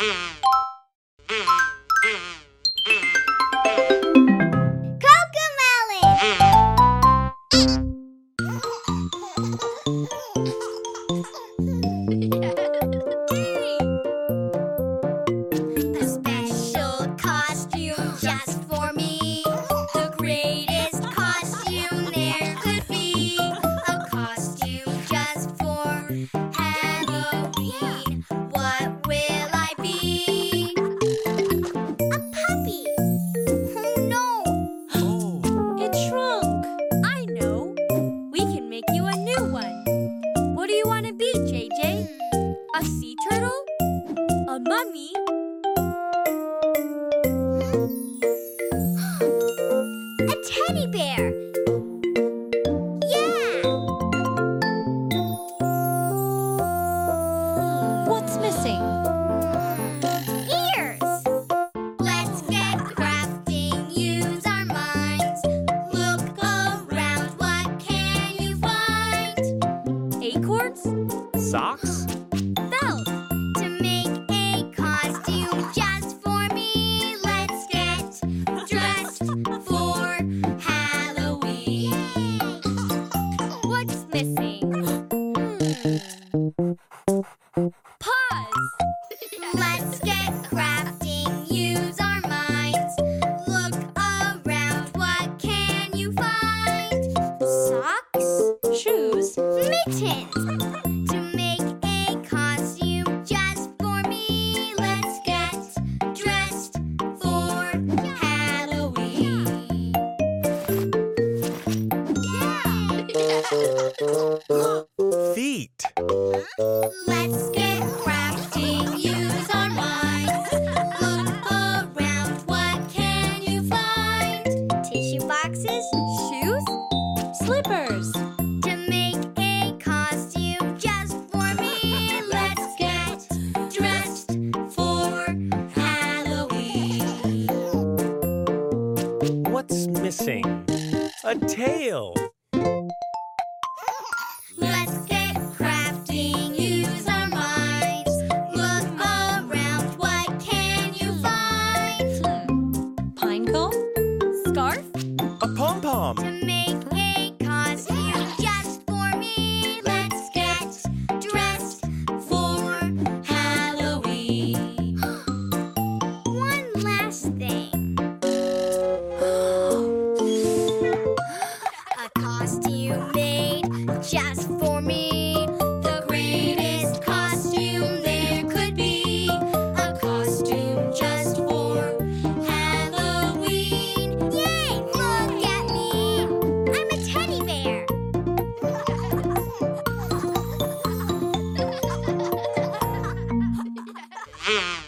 Mm-hmm. A mummy? A teddy bear. Yeah. What's missing? Ears. Let's get crafting, use our minds. Look around, what can you find? Acorns? socks? Missing? Feet. Let's get crafting, use our minds. Look around, what can you find? Tissue boxes? Shoes? Slippers? To make a costume just for me, let's get dressed for Halloween. What's missing? A tail. Mm-hmm.